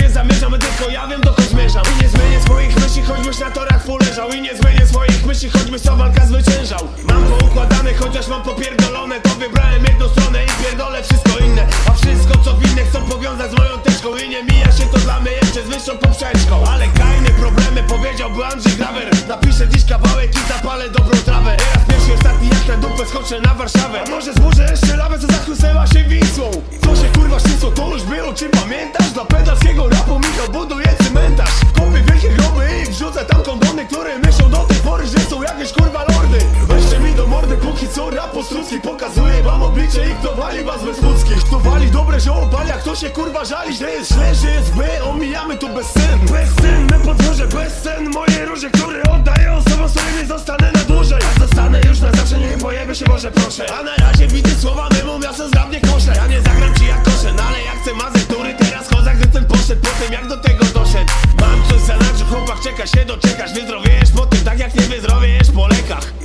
się zamierzam, tylko ja wiem dokąd zmierzam. I nie zmienię swoich myśli, choćbyś na torach full leżał. I nie zmienię swoich myśli, choćbyś co walka zwyciężał. Mam poukładane, chociaż mam popierdolone. To wybrałem jedną stronę i pierdolę wszystko inne. A wszystko co winne chcą powiązać z moją teczką. I nie mija się to dla mnie jeszcze z wyższą poprzeczką. Ale kajne problemy powiedziałby Andrzej Grawer. Napiszę dziś kawałek i zapalę dobrą trawę. Teraz pierwszy ostatni jak na dupę skoczę na Warszawę. A może zburzę pamiętasz? Dla pedalskiego rapu Michał buduje cmentarz. Kopię wielkie groby i wrzucę tam kondony Które myślą do tej pory, że są jakieś kurwa lordy. Weźcie mi do mordy, póki co rap ostrucki Pokazuje wam oblicze i kto wali was bez ludzkich Kto wali dobre zioło pali, a kto się kurwa żali Że jest źle, że jest B, omijamy to bez sen. Bezcenne podróże, bez sen. Moje róże, które oddaję osobom, z którymi zostanę na dłużej. Ja zostanę już na zawsze, nie pojemy się może proszę czeka się doczekasz Wyzdrowiejesz po tym, tak jak nie wyzdrowiejesz po lekach